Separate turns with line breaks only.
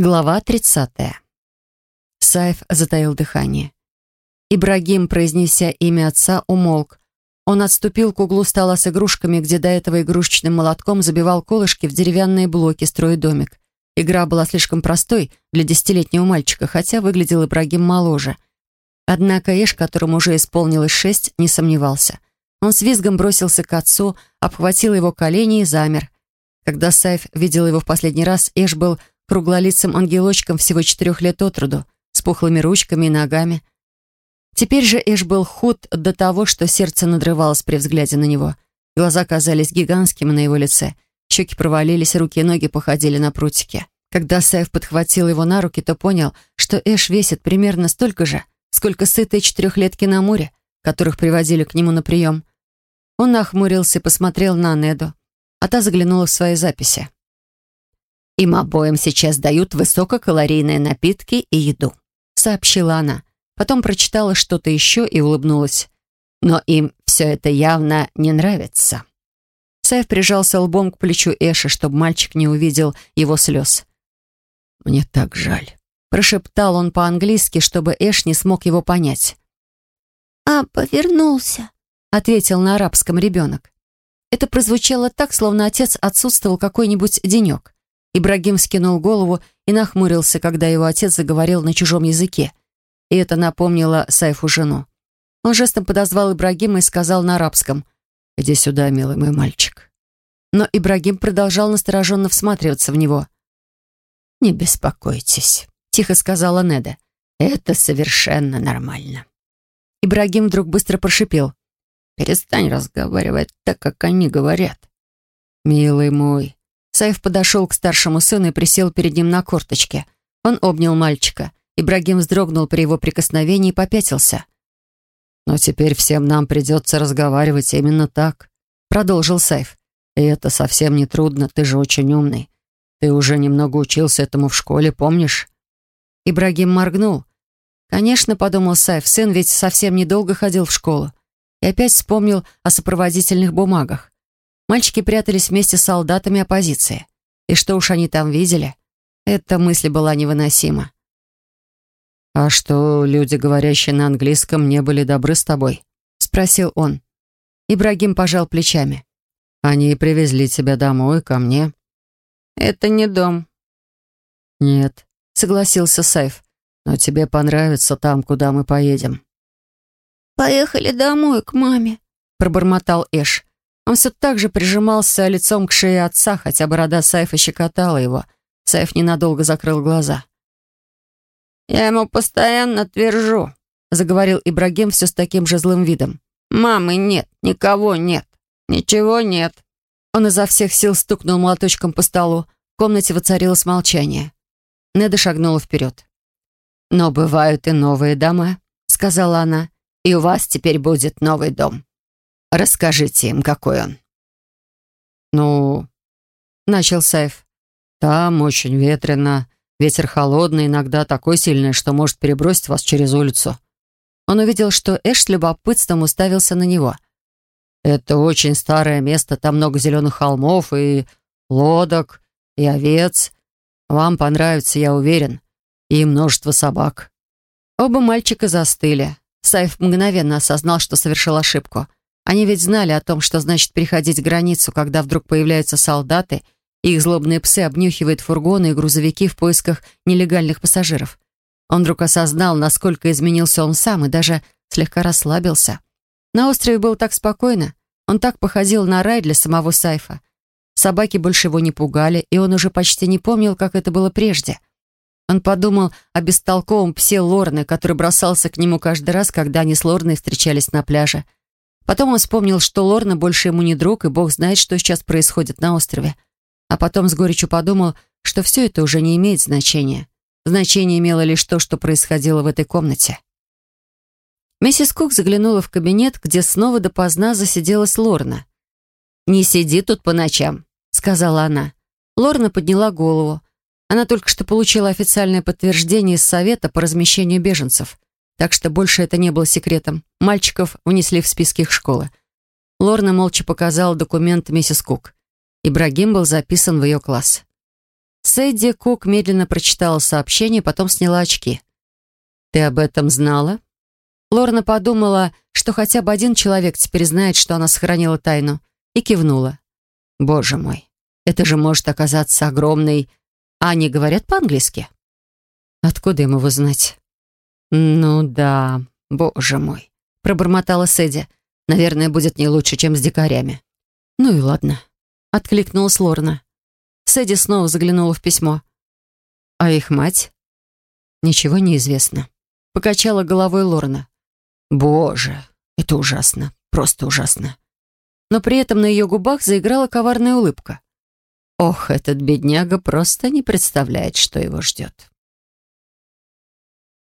Глава 30. Саев затаил дыхание. Ибрагим, произнеся имя отца, умолк. Он отступил к углу стола с игрушками, где до этого игрушечным молотком забивал колышки в деревянные блоки, строя домик. Игра была слишком простой для десятилетнего мальчика, хотя выглядел Ибрагим моложе. Однако Эш, которому уже исполнилось шесть, не сомневался. Он с визгом бросился к отцу, обхватил его колени и замер. Когда Саев видел его в последний раз, Эш был круглолицым ангелочком всего четырех лет от роду, с пухлыми ручками и ногами. Теперь же Эш был худ до того, что сердце надрывалось при взгляде на него. Глаза казались гигантскими на его лице, щеки провалились, руки и ноги походили на прутики. Когда Саев подхватил его на руки, то понял, что Эш весит примерно столько же, сколько сытые четырехлетки на море, которых приводили к нему на прием. Он нахмурился и посмотрел на Неду, а та заглянула в свои записи. «Им обоим сейчас дают высококалорийные напитки и еду», сообщила она. Потом прочитала что-то еще и улыбнулась. «Но им все это явно не нравится». Сайф прижался лбом к плечу Эши, чтобы мальчик не увидел его слез. «Мне так жаль», — прошептал он по-английски, чтобы Эш не смог его понять.
«А, повернулся», — ответил на арабском ребенок.
Это прозвучало так, словно отец отсутствовал какой-нибудь денек. Ибрагим скинул голову и нахмурился, когда его отец заговорил на чужом языке. И это напомнило Сайфу жену. Он жестом подозвал Ибрагима и сказал на арабском «Иди сюда, милый мой мальчик». Но Ибрагим продолжал настороженно всматриваться в него.
«Не беспокойтесь», — тихо сказала Неда. «Это совершенно нормально».
Ибрагим вдруг быстро прошипел.
«Перестань разговаривать так, как они говорят».
«Милый мой, Саев подошел к старшему сыну и присел перед ним на корточке. Он обнял мальчика. Ибрагим вздрогнул при его прикосновении и попятился. «Но теперь всем нам придется разговаривать именно так», — продолжил Саев. «И это совсем не трудно, ты же очень умный. Ты уже немного учился этому в школе, помнишь?» Ибрагим моргнул. «Конечно», — подумал Саев, сын ведь совсем недолго ходил в школу. И опять вспомнил о сопроводительных бумагах. Мальчики прятались вместе с солдатами оппозиции. И что уж они там видели? Эта мысль была невыносима. «А что, люди, говорящие на английском, не были добры с тобой?» — спросил он. Ибрагим пожал плечами. «Они привезли тебя домой, ко мне».
«Это не дом».
«Нет», — согласился Сайф. «Но тебе понравится там, куда мы поедем».
«Поехали домой, к маме», — пробормотал Эш.
Он все так же прижимался лицом к шее отца, хотя борода Сайфа щекотала его. Сайф ненадолго закрыл глаза.
«Я ему постоянно твержу», — заговорил Ибрагим все с таким же злым видом. «Мамы нет, никого нет, ничего нет».
Он изо всех сил стукнул молоточком по столу. В комнате воцарилось молчание. Неда шагнула вперед.
«Но бывают и новые дома», — сказала она. «И у вас теперь будет новый дом». Расскажите им, какой он».
«Ну...» — начал Сайф. «Там очень ветрено, ветер холодный, иногда такой сильный, что может перебросить вас через улицу». Он увидел, что Эш с любопытством уставился на него. «Это очень старое место, там много зеленых холмов и лодок, и овец. Вам понравится, я уверен, и множество собак». Оба мальчика застыли. Сайф мгновенно осознал, что совершил ошибку — они ведь знали о том, что значит переходить границу, когда вдруг появляются солдаты, и их злобные псы обнюхивают фургоны и грузовики в поисках нелегальных пассажиров. Он вдруг осознал, насколько изменился он сам, и даже слегка расслабился. На острове было так спокойно. Он так походил на рай для самого Сайфа. Собаки больше его не пугали, и он уже почти не помнил, как это было прежде. Он подумал о бестолковом псе Лорны, который бросался к нему каждый раз, когда они с Лорной встречались на пляже. Потом он вспомнил, что Лорна больше ему не друг, и бог знает, что сейчас происходит на острове. А потом с горечью подумал, что все это уже не имеет значения. Значение имело лишь то, что происходило в этой комнате. Миссис Кук заглянула в кабинет, где снова допоздна засиделась Лорна. «Не сиди тут по ночам», — сказала она. Лорна подняла голову. Она только что получила официальное подтверждение из Совета по размещению беженцев так что больше это не было секретом. Мальчиков внесли в списки их школы. Лорна молча показала документ миссис Кук. Ибрагим был записан в ее класс. Сэдди Кук медленно прочитала сообщение, потом сняла очки. «Ты об этом знала?» Лорна подумала, что хотя бы один человек теперь знает, что она сохранила тайну, и кивнула. «Боже мой, это же может оказаться огромной...» А они говорят по-английски? Откуда им его знать? «Ну да, боже мой», — пробормотала Сэдди. «Наверное, будет не лучше, чем с дикарями». «Ну и ладно», — откликнулась Лорна. Сэдди снова заглянула в письмо. «А их мать?» «Ничего не известно», — покачала головой Лорна. «Боже, это ужасно, просто ужасно». Но при этом на ее губах заиграла коварная улыбка. Ох, этот бедняга просто не представляет, что его ждет.